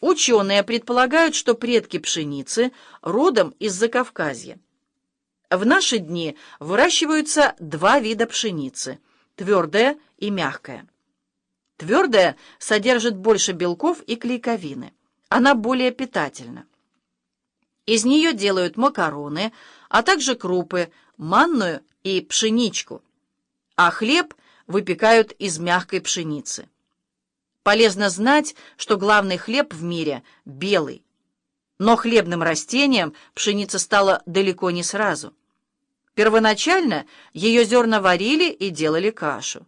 Ученые предполагают, что предки пшеницы родом из Закавказья. В наши дни выращиваются два вида пшеницы – твердая и мягкая. Твердая содержит больше белков и клейковины. Она более питательна. Из нее делают макароны, а также крупы, манную и пшеничку. А хлеб выпекают из мягкой пшеницы. Полезно знать, что главный хлеб в мире – белый. Но хлебным растением пшеница стала далеко не сразу. Первоначально ее зерна варили и делали кашу.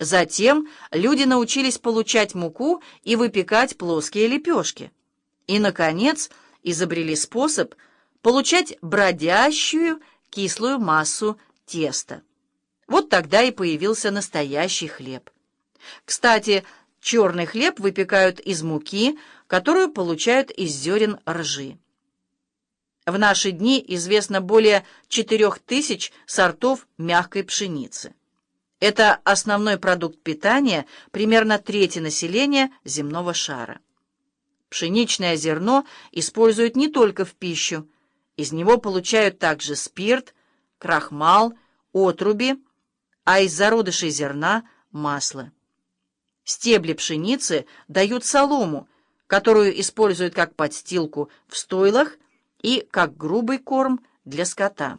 Затем люди научились получать муку и выпекать плоские лепешки. И, наконец, изобрели способ получать бродящую кислую массу теста. Вот тогда и появился настоящий хлеб. Кстати, Черный хлеб выпекают из муки, которую получают из зерен ржи. В наши дни известно более 4000 сортов мягкой пшеницы. Это основной продукт питания примерно трети населения земного шара. Пшеничное зерно используют не только в пищу. Из него получают также спирт, крахмал, отруби, а из зародышей зерна – масло. Стебли пшеницы дают солому, которую используют как подстилку в стойлах и как грубый корм для скота.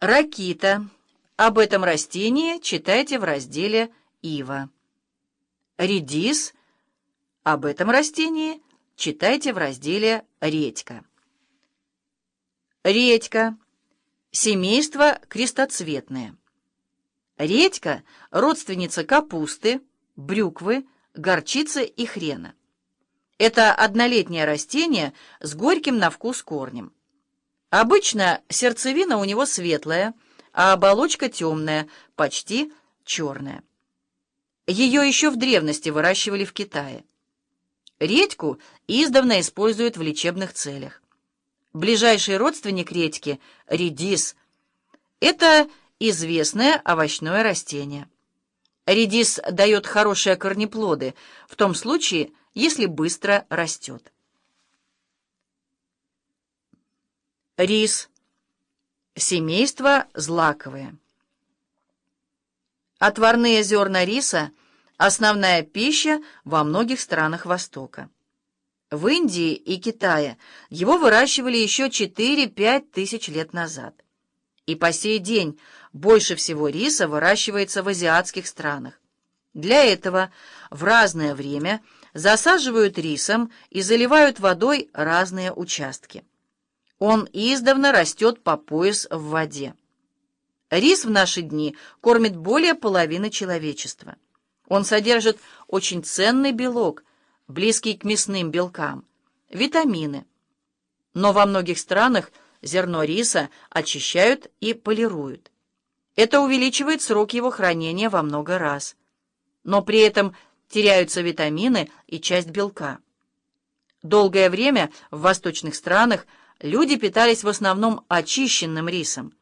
Ракита. Об этом растении читайте в разделе «Ива». Редис. Об этом растении читайте в разделе «Редька». Редька. Семейство крестоцветное. Редька – родственница капусты, брюквы, горчицы и хрена. Это однолетнее растение с горьким на вкус корнем. Обычно сердцевина у него светлая, а оболочка темная, почти черная. Ее еще в древности выращивали в Китае. Редьку издавна используют в лечебных целях. Ближайший родственник редьки – редис. Это известное овощное растение. Редис дает хорошие корнеплоды, в том случае, если быстро растет. Рис. Семейство злаковые. Отварные зерна риса – основная пища во многих странах Востока. В Индии и Китае его выращивали еще 4-5 тысяч лет назад. И по сей день больше всего риса выращивается в азиатских странах. Для этого в разное время засаживают рисом и заливают водой разные участки. Он издавна растет по пояс в воде. Рис в наши дни кормит более половины человечества. Он содержит очень ценный белок, близкий к мясным белкам, витамины. Но во многих странах зерно риса очищают и полируют. Это увеличивает срок его хранения во много раз. Но при этом теряются витамины и часть белка. Долгое время в восточных странах люди питались в основном очищенным рисом.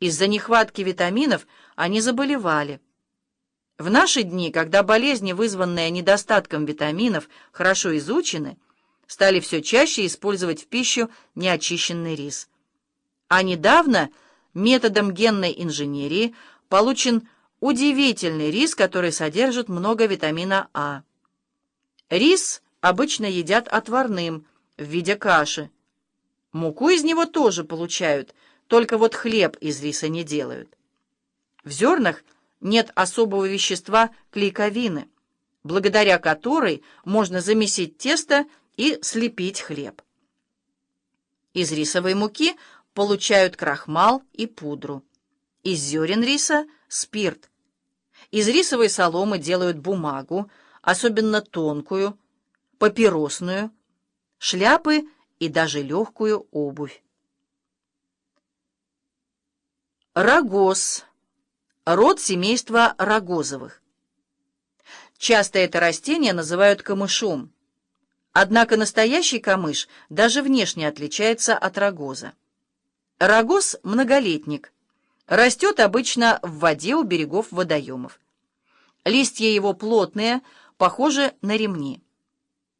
Из-за нехватки витаминов они заболевали. В наши дни, когда болезни, вызванные недостатком витаминов, хорошо изучены, стали все чаще использовать в пищу неочищенный рис. А недавно методом генной инженерии получен удивительный рис, который содержит много витамина А. Рис обычно едят отварным, в виде каши. Муку из него тоже получают, только вот хлеб из риса не делают. В зернах нет особого вещества клейковины, благодаря которой можно замесить тесто и слепить хлеб. Из рисовой муки получают крахмал и пудру. Из зерен риса – спирт. Из рисовой соломы делают бумагу, особенно тонкую, папиросную, шляпы и даже легкую обувь. Рогоз. Род семейства рогозовых. Часто это растение называют камышом. Однако настоящий камыш даже внешне отличается от рогоза. Рогоз – многолетник. Растет обычно в воде у берегов водоемов. Листья его плотные, похожи на ремни.